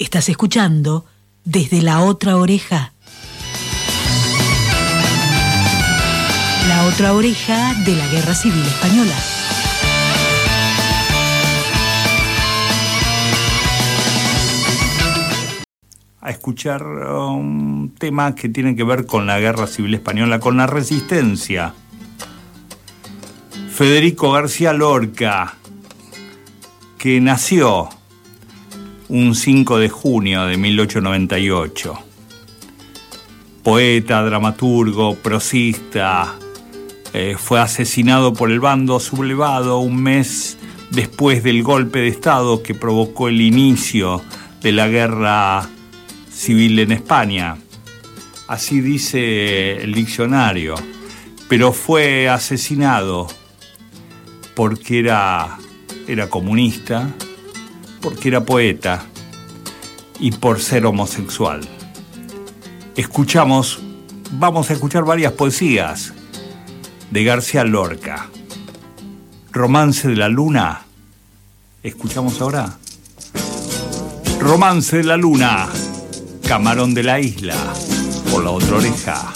Estás escuchando desde la otra oreja. La otra oreja de la Guerra Civil Española. A escuchar un tema que tiene que ver con la Guerra Civil Española, con la resistencia. Federico García Lorca, que nació un 5 de junio de 1898. Poeta, dramaturgo, prosista, eh, fue asesinado por el bando sublevado un mes después del golpe de Estado que provocó el inicio de la guerra civil en España. Así dice el diccionario. Pero fue asesinado porque era, era comunista, porque era poeta y por ser homosexual. Escuchamos, vamos a escuchar varias poesías de García Lorca. Romance de la Luna. ¿Escuchamos ahora? Romance de la Luna. Camarón de la Isla. Por la otra oreja.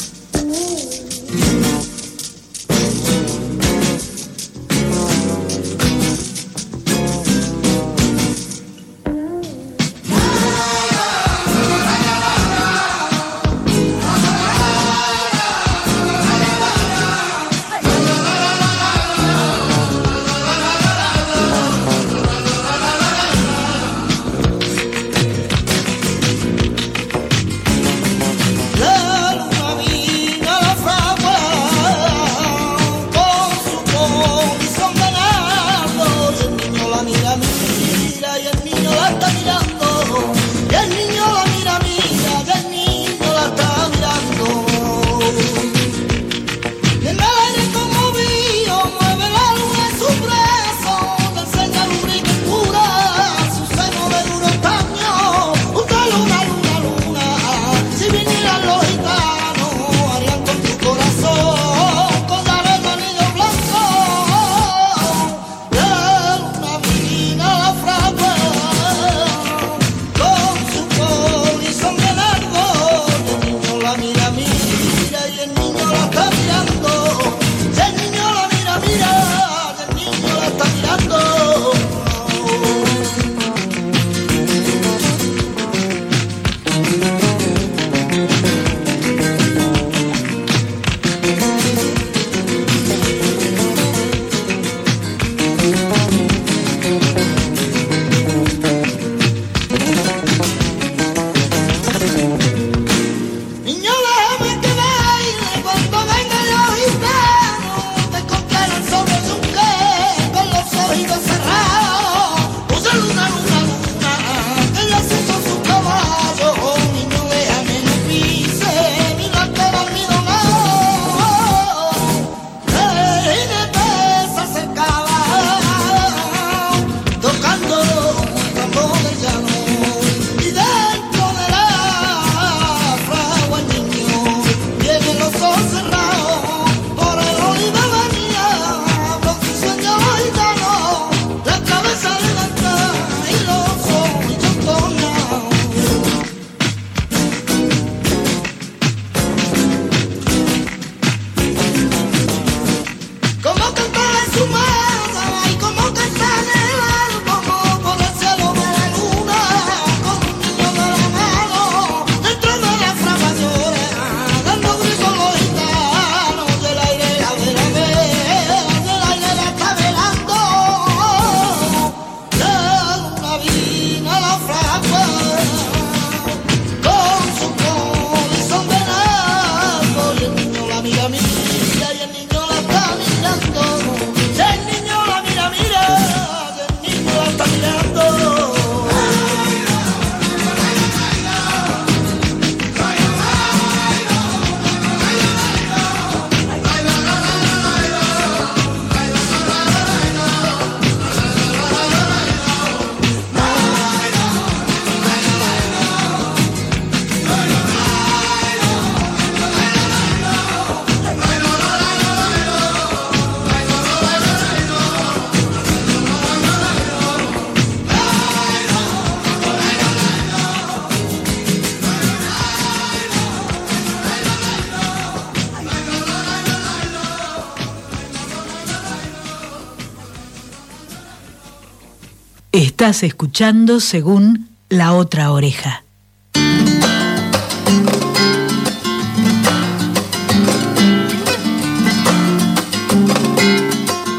Estás escuchando según La Otra Oreja.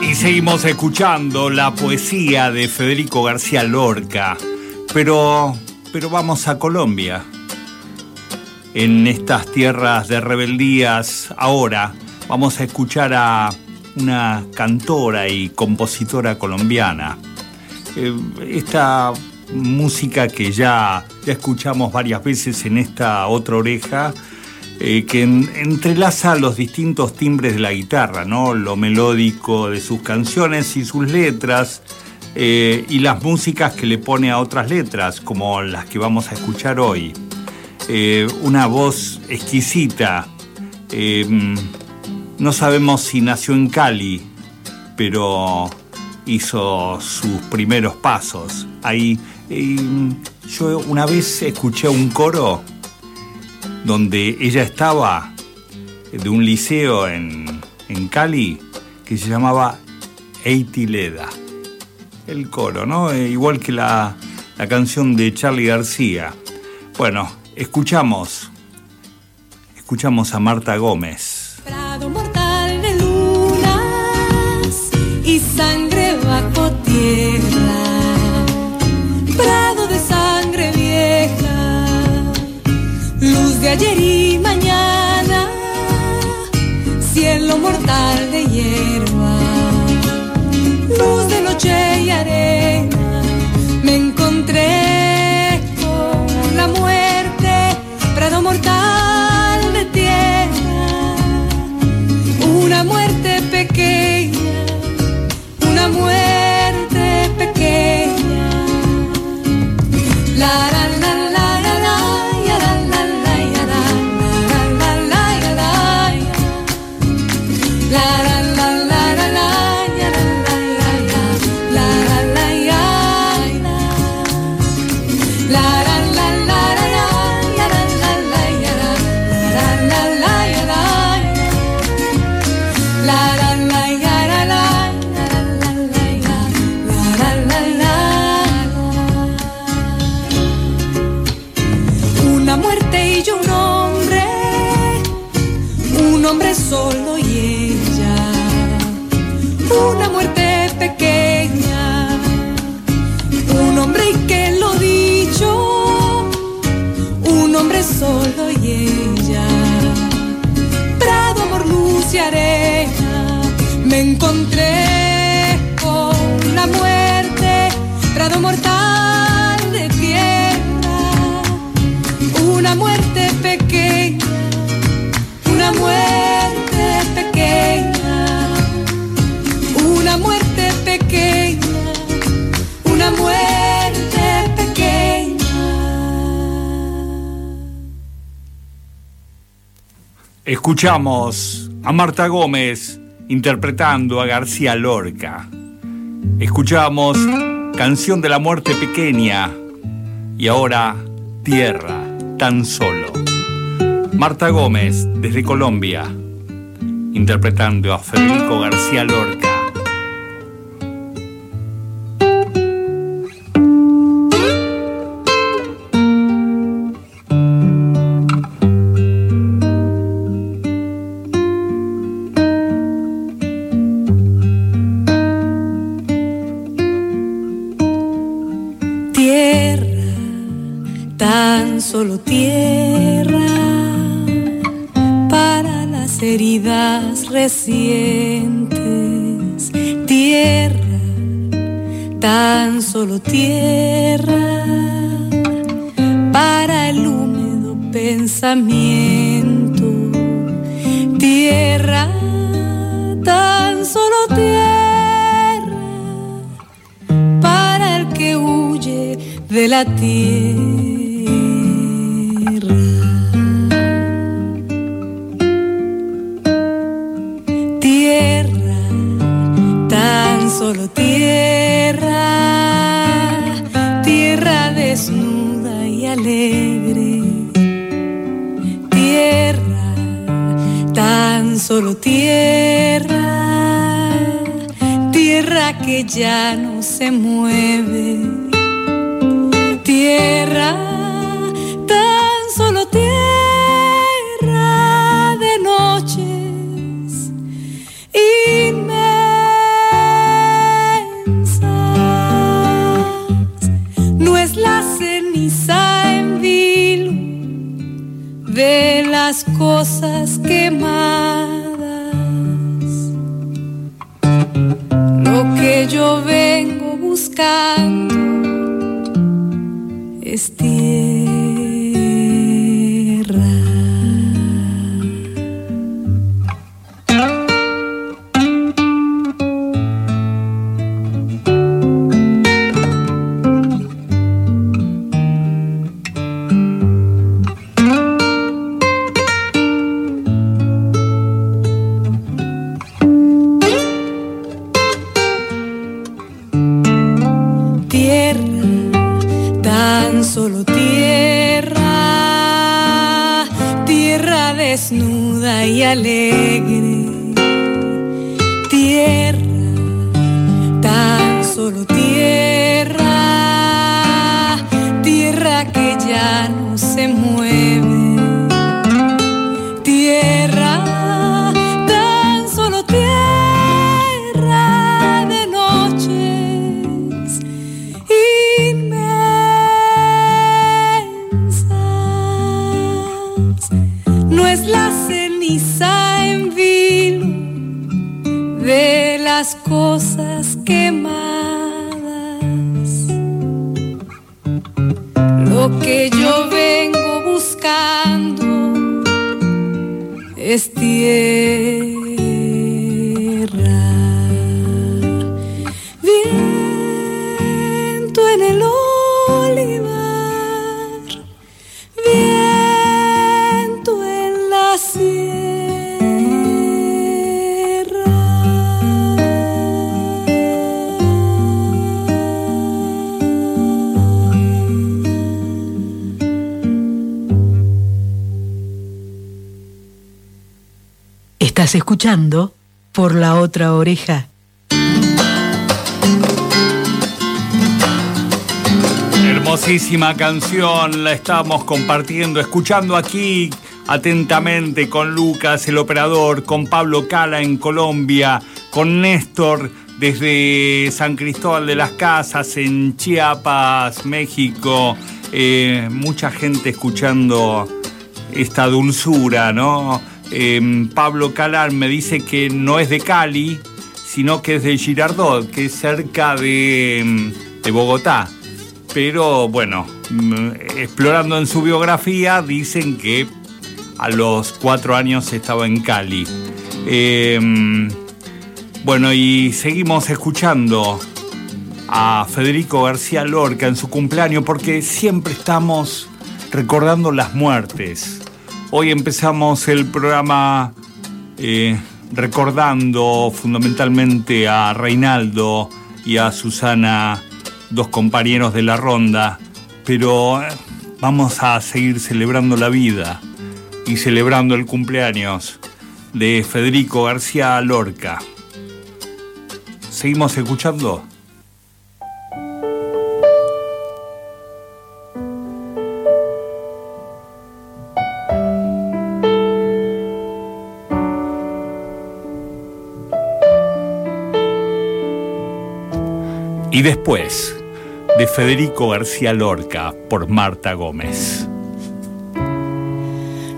Y seguimos escuchando la poesía de Federico García Lorca, pero, pero vamos a Colombia. En estas tierras de rebeldías, ahora vamos a escuchar a una cantora y compositora colombiana esta música que ya, ya escuchamos varias veces en esta otra oreja, eh, que entrelaza los distintos timbres de la guitarra, ¿no? lo melódico de sus canciones y sus letras, eh, y las músicas que le pone a otras letras, como las que vamos a escuchar hoy. una voz exquisita. no sabemos si nació en Cali, pero hizo sus primeros pasos. Ahí yo una vez escuché un coro donde ella estaba de un liceo en, en Cali que se llamaba Eitileda. El coro, ¿no? Eh, igual que la, la canción de Charlie García. Bueno, escuchamos, escuchamos a Marta Gómez. Prado mortal de y de ayer y mañana, cielo mortal de hierba, luz de noche y arena, Escuchamos a Marta Gómez interpretando a García Lorca. Escuchamos Canción de la Muerte Pequeña y ahora Tierra, tan solo. Marta Gómez desde Colombia, interpretando a Federico García Lorca. Solo tierra se mueve. Escuchando por la otra oreja. Hermosísima canción, la estamos compartiendo, escuchando aquí atentamente con Lucas, el operador, con Pablo Cala en Colombia, con Néstor desde San Cristóbal de las Casas en Chiapas, México. Eh, mucha gente escuchando esta dulzura, ¿no? Eh, Pablo Calar me dice que no es de Cali, sino que es de Girardot, que es cerca de, de Bogotá. Pero bueno, mm, explorando en su biografía, dicen que a los cuatro años estaba en Cali. Eh, bueno, y seguimos escuchando a Federico García Lorca en su cumpleaños porque siempre estamos recordando las muertes. Hoy empezamos el programa eh, recordando fundamentalmente a Reinaldo y a Susana, dos compañeros de la ronda, pero eh, vamos a seguir celebrando la vida y celebrando el cumpleaños de Federico García Lorca. ¿Seguimos escuchando? Después, de Federico García Lorca por Marta Gómez.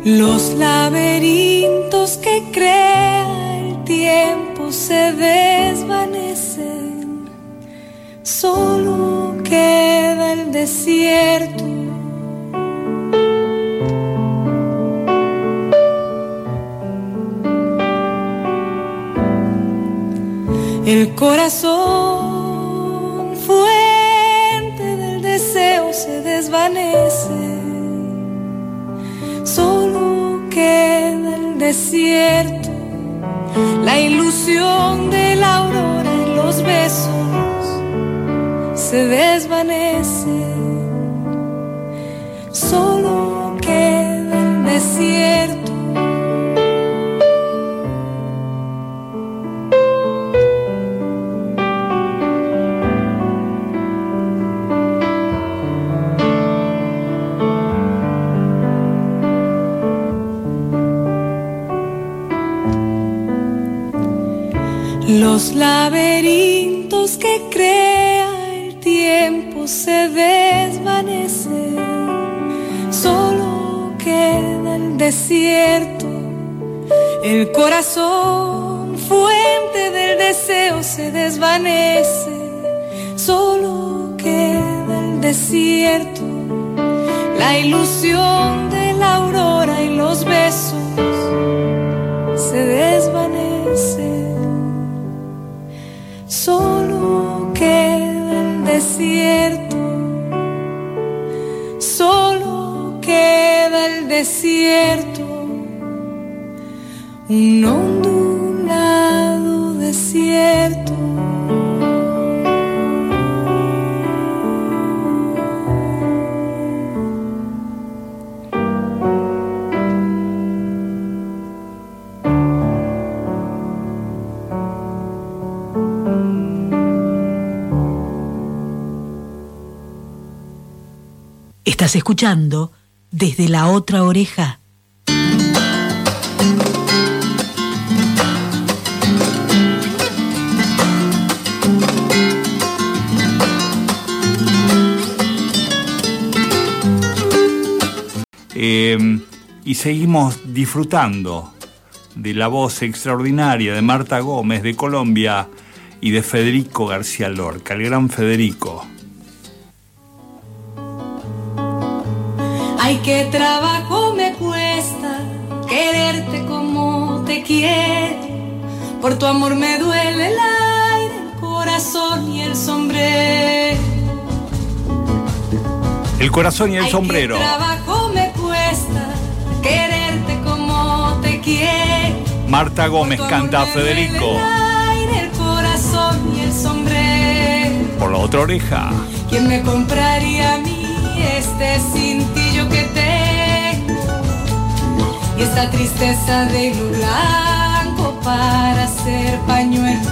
Los laberintos que crea el tiempo se desvanecen, solo queda el desierto. El corazón, solo queda el desierto, la ilusión de la aurora en los besos se desvanece, laberintos que crea el tiempo se desvanece, solo queda el desierto, el corazón, fuente del deseo se desvanece, solo queda el desierto, la ilusión de la aurora y los besos se desvanecen. Solo queda el desierto. Solo queda el desierto. Un ondulado desierto. Estás escuchando desde la otra oreja. Eh, y seguimos disfrutando de la voz extraordinaria de Marta Gómez de Colombia y de Federico García Lorca, el gran Federico. Qué trabajo me cuesta quererte como te quiero. Por tu amor me duele el aire, el corazón y el sombrero. El corazón y el Ay, sombrero. Qué trabajo me cuesta quererte como te quiero. Marta Gómez canta a Federico. El aire, el corazón y el sombrero. Por la otra oreja. ¿Quién me compraría a mí este cintillo Y esta tristeza de hilo blanco para hacer pañuelos.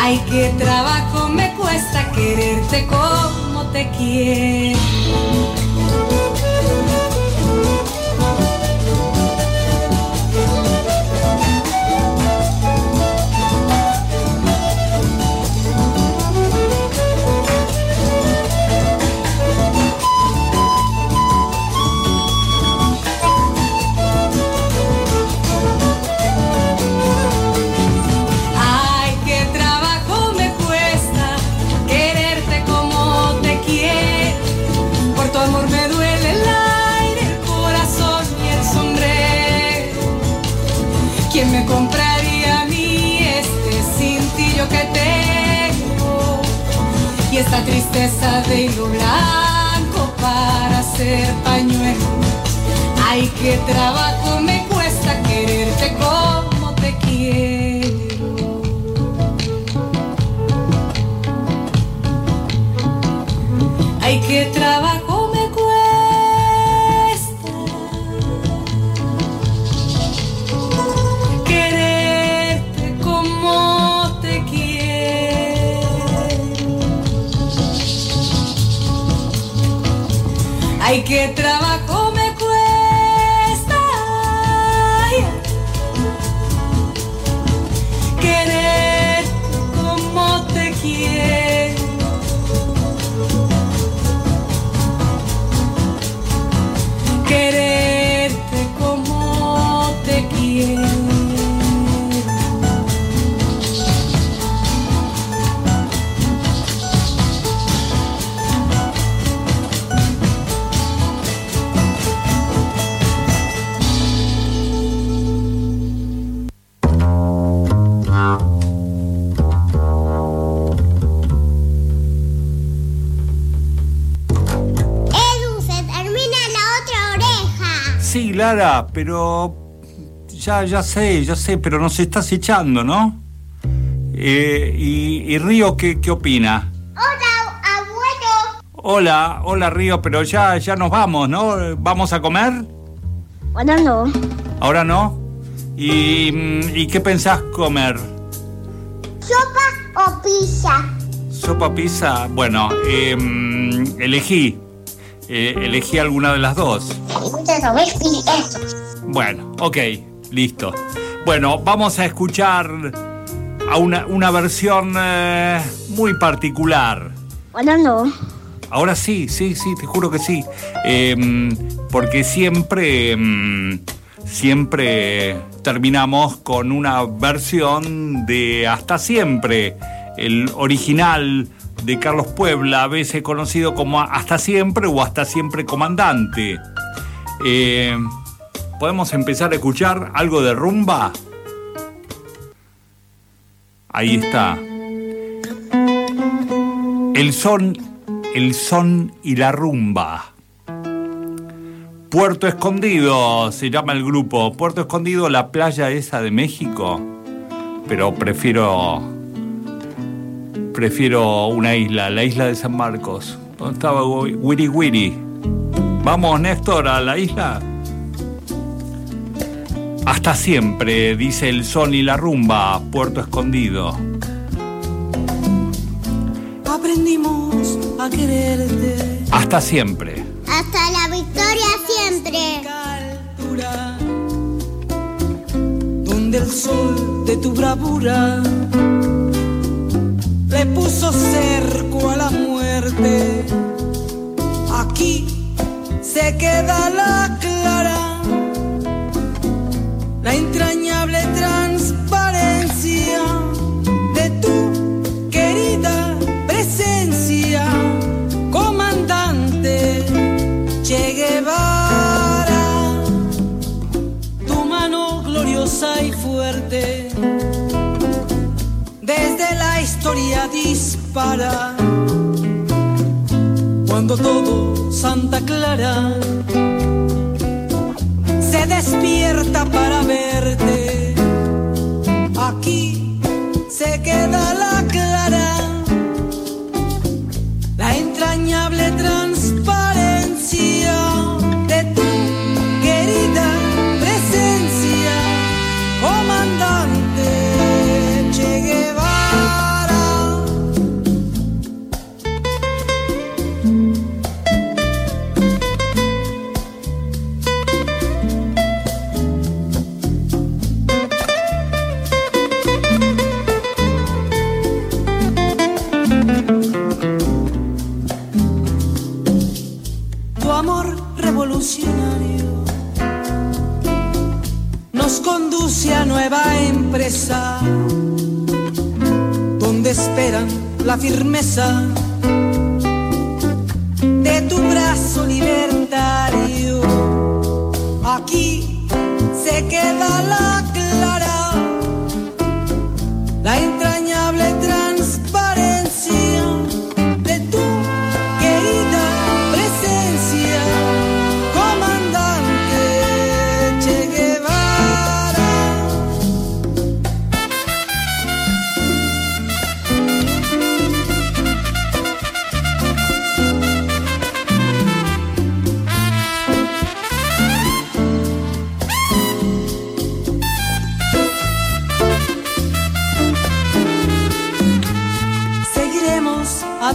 Ay, qué trabajo me cuesta quererte como te quiero. Ay, qué oreja. Sí, Lara, pero ya, ya sé, ya sé, pero nos estás echando, ¿no? Eh, y, y Río, ¿qué, qué opina? Hola, abuelo. Hola, hola Río, pero ya, ya nos vamos, ¿no? ¿Vamos a comer? Bueno, no. ¿Ahora no? ¿Y, ¿y qué pensás comer? ¿Sopa o pizza? ¿Sopa, pizza? Bueno, eh, mm, elegí. Eh, elegí alguna de las dos. Bueno, ok, listo. Bueno, vamos a escuchar a una, una versión eh, muy particular. Ahora no. Ahora sí, sí, sí, te juro que sí. Em, porque siempre, em, siempre terminamos con una versión de Hasta Siempre, el original de Carlos Puebla, a veces conocido como Hasta Siempre o Hasta Siempre Comandante. Em, ¿Podemos empezar a escuchar algo de rumba? Ahí está. El son, el son y la rumba. Puerto Escondido se llama el grupo. Puerto Escondido, la playa esa de México. Pero prefiero. Prefiero una isla, la isla de San Marcos. ¿Dónde estaba Wiri Wiri? Vamos, Néstor, a la isla. Hasta siempre, dice el son y la rumba, Puerto Escondido. Aprendimos a quererte. Hasta siempre. Hasta la victoria siempre. Donde el sol de tu bravura le puso cerco a la muerte. Aquí se queda la clara, la entrañable transparencia de tu querida presencia, comandante Che Guevara. Tu mano gloriosa y fuerte, historia dispara. Cuando todo Santa Clara se despierta para verte, aquí se queda la la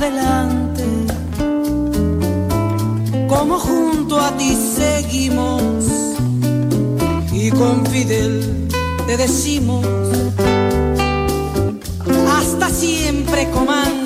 adelante, como junto a ti seguimos, y con Fidel te decimos, hasta siempre comandante,